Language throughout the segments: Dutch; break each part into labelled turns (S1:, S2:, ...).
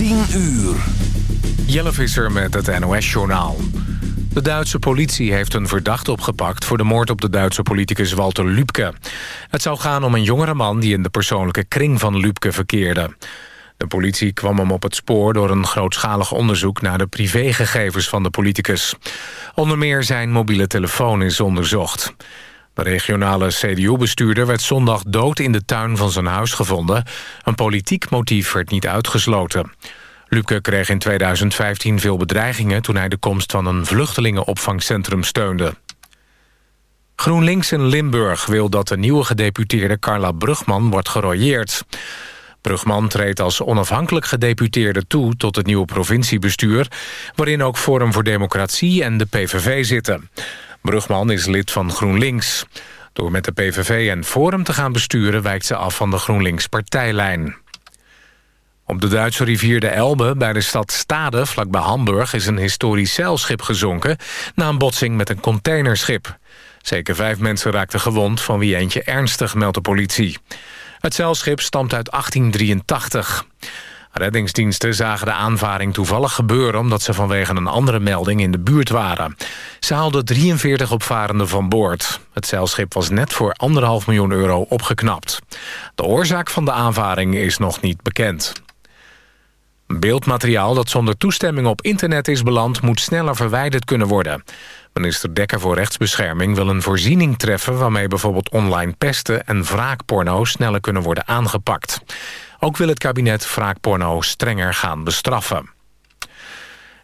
S1: 10 uur.
S2: Jelle Visser met het NOS-journaal. De Duitse politie heeft een verdachte opgepakt... voor de moord op de Duitse politicus Walter Lübke. Het zou gaan om een jongere man... die in de persoonlijke kring van Lübke verkeerde. De politie kwam hem op het spoor door een grootschalig onderzoek... naar de privégegevens van de politicus. Onder meer zijn mobiele telefoon is onderzocht. De regionale CDU-bestuurder werd zondag dood in de tuin van zijn huis gevonden. Een politiek motief werd niet uitgesloten. Luke kreeg in 2015 veel bedreigingen... toen hij de komst van een vluchtelingenopvangcentrum steunde. GroenLinks in Limburg wil dat de nieuwe gedeputeerde Carla Brugman wordt gerooieerd. Brugman treedt als onafhankelijk gedeputeerde toe tot het nieuwe provinciebestuur... waarin ook Forum voor Democratie en de PVV zitten. Brugman is lid van GroenLinks. Door met de PVV en Forum te gaan besturen... wijkt ze af van de GroenLinks-partijlijn. Op de Duitse rivier de Elbe bij de stad Stade, vlakbij Hamburg... is een historisch zeilschip gezonken na een botsing met een containerschip. Zeker vijf mensen raakten gewond, van wie eentje ernstig, meldt de politie. Het zeilschip stamt uit 1883. Reddingsdiensten zagen de aanvaring toevallig gebeuren... omdat ze vanwege een andere melding in de buurt waren. Ze haalden 43 opvarenden van boord. Het zeilschip was net voor anderhalf miljoen euro opgeknapt. De oorzaak van de aanvaring is nog niet bekend. Beeldmateriaal dat zonder toestemming op internet is beland... moet sneller verwijderd kunnen worden. Minister Dekker voor Rechtsbescherming wil een voorziening treffen... waarmee bijvoorbeeld online pesten en wraakporno sneller kunnen worden aangepakt. Ook wil het kabinet wraakporno strenger gaan bestraffen.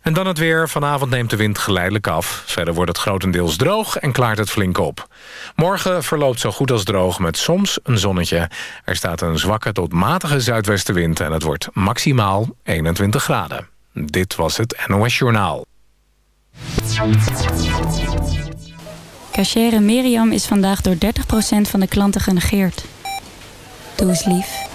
S2: En dan het weer. Vanavond neemt de wind geleidelijk af. Verder wordt het grotendeels droog en klaart het flink op. Morgen verloopt zo goed als droog met soms een zonnetje. Er staat een zwakke tot matige zuidwestenwind... en het wordt maximaal 21 graden. Dit was het NOS Journaal.
S3: Cachere Miriam is vandaag door 30% van de klanten genegeerd. Doe eens lief.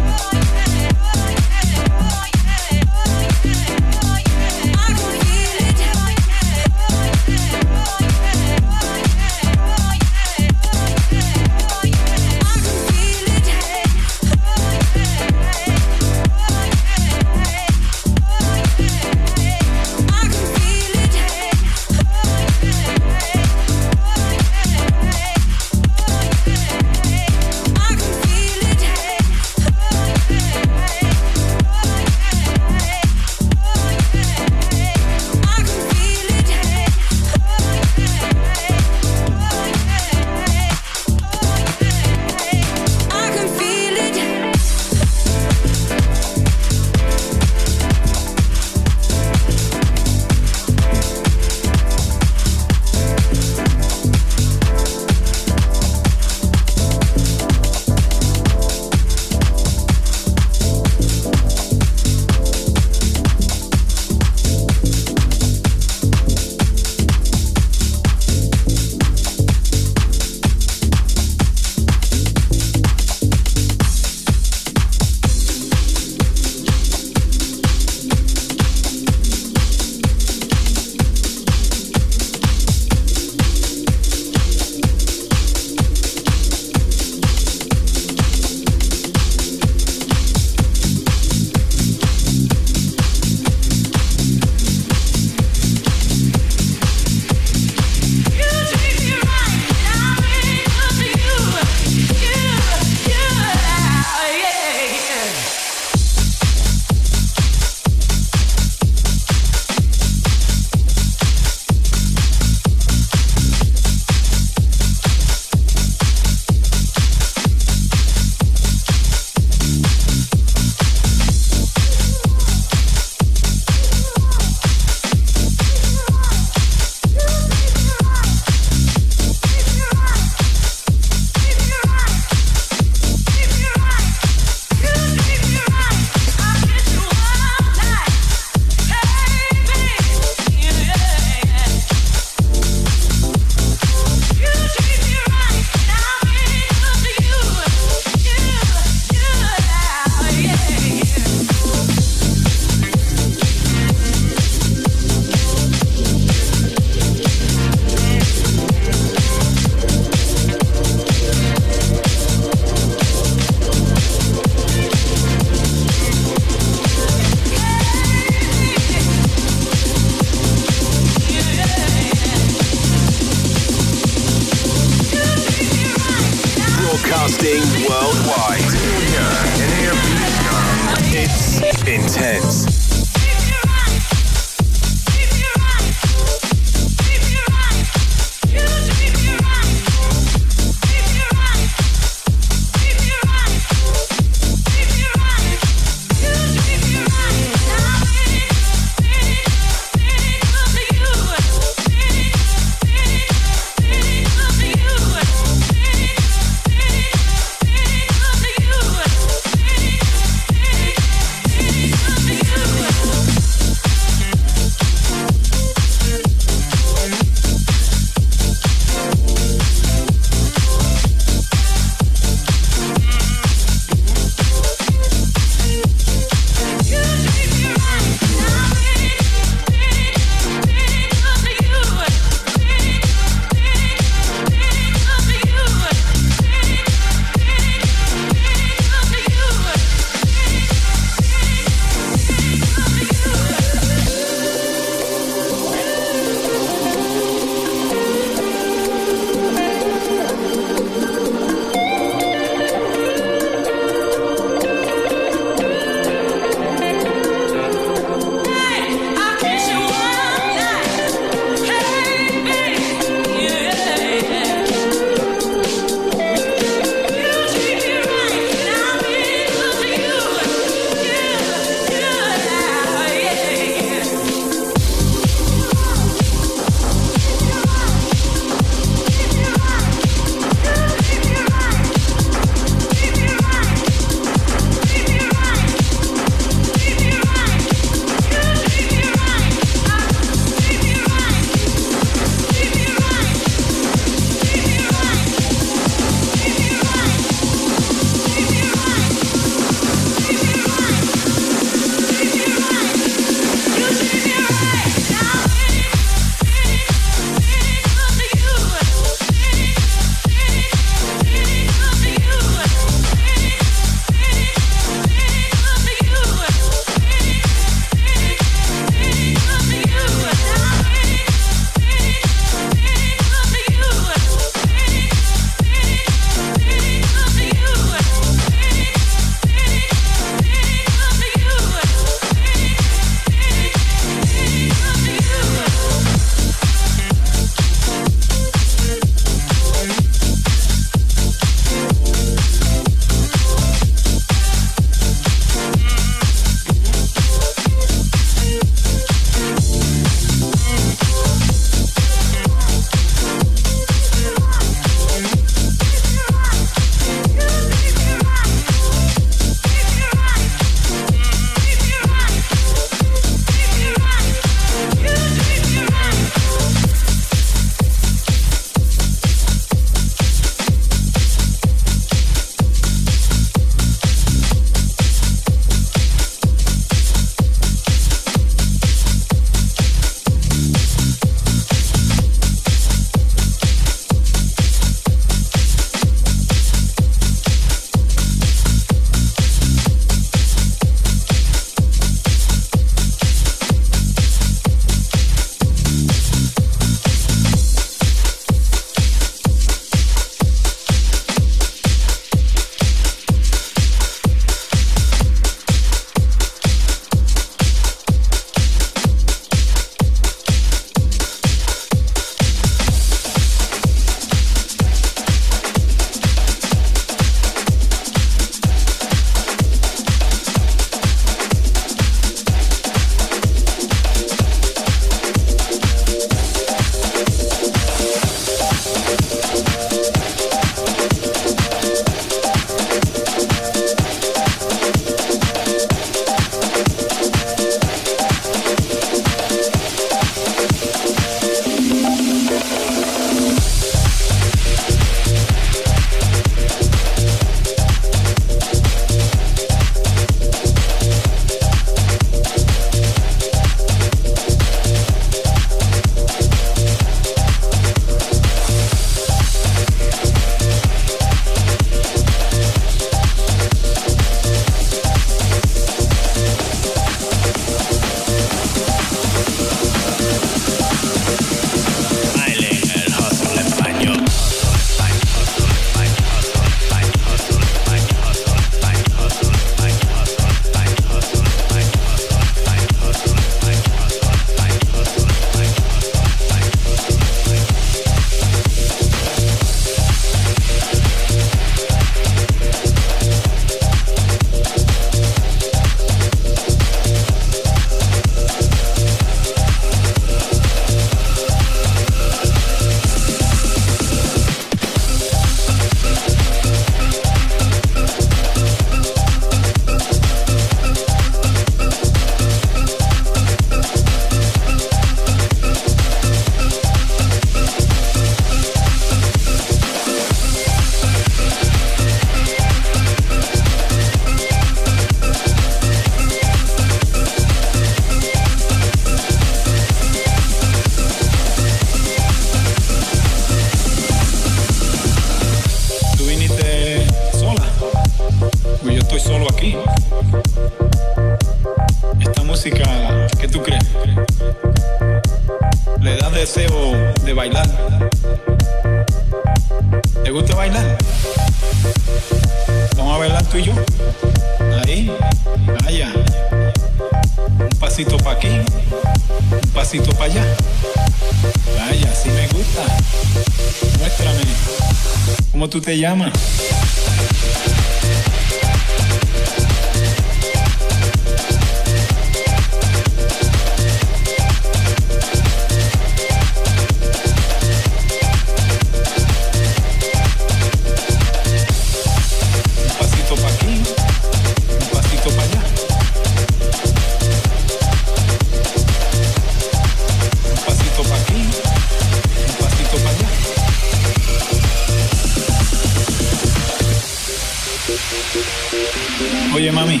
S4: mami.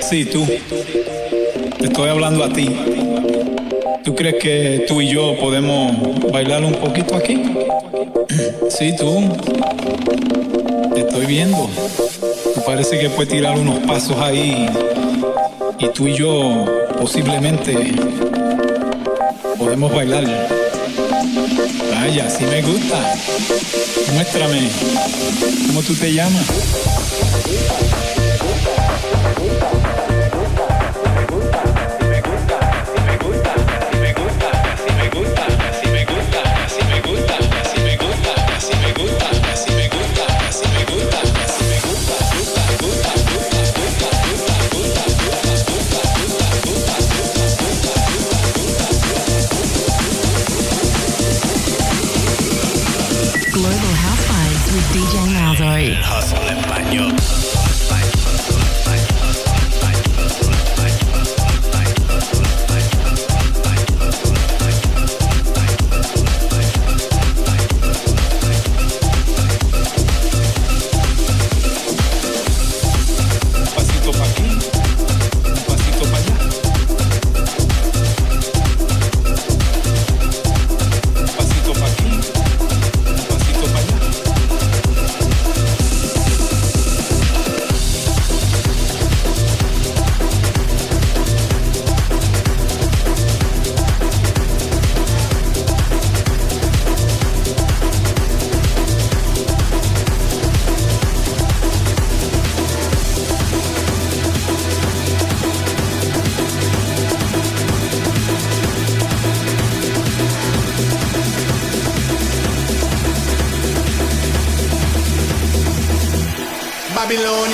S4: Sí, tú. Te estoy hablando a ti. ¿Tú crees que tú y yo podemos bailar un poquito aquí? Sí, tú. Te estoy viendo. Parece que puedes tirar unos pasos ahí. Y tú y yo posiblemente podemos bailar. Vaya, si me gusta. Muéstrame. ¿Cómo tú te llamas?
S5: Babylon.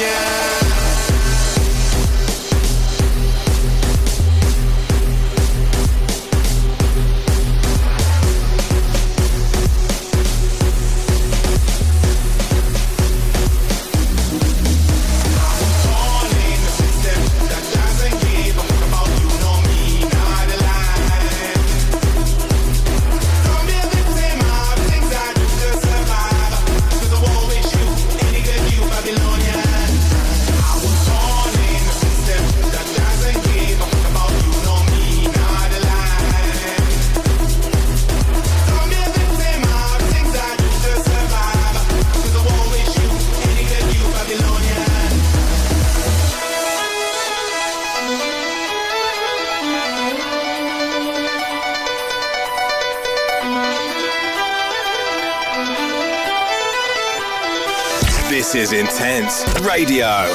S5: Radio.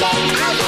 S6: I